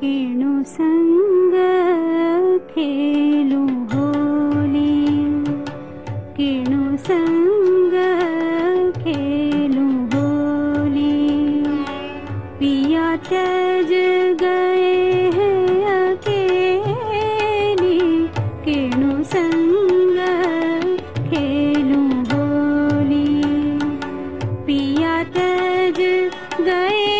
केणु संग खेलु होली। केणु कीण खेलु होली। पिया तज गए है केणु कणु खेलु होली। पिया तज गए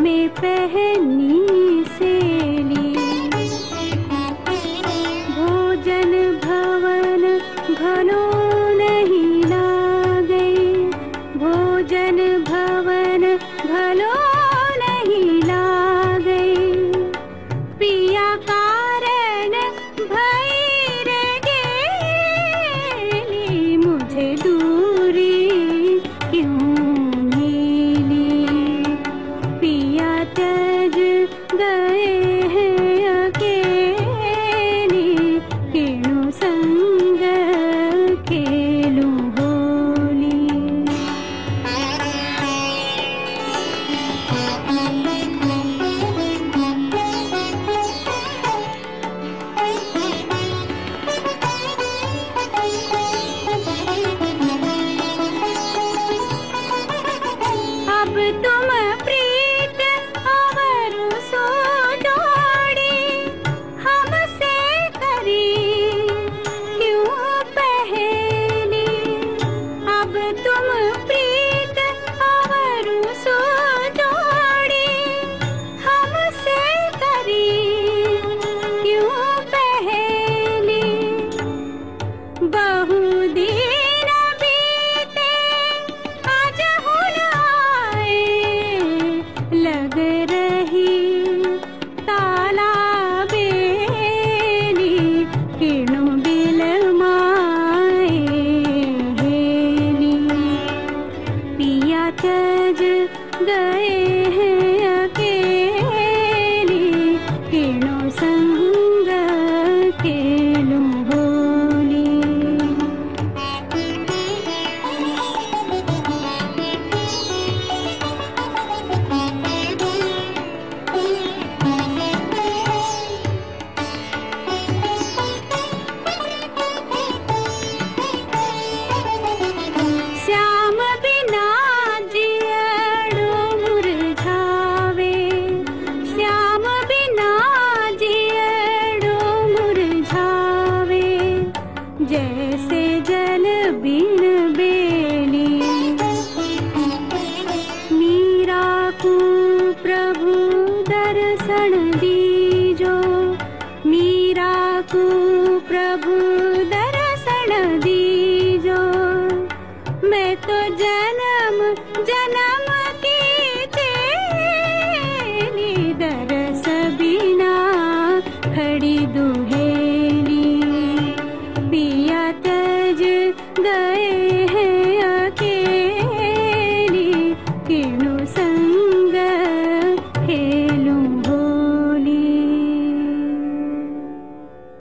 में पहनी से राम प्रिय ीजो मीरा को प्रभु दर्शन दीजो मैं तो जन्म जन्म दरी जो मन् बिना खड़ी द।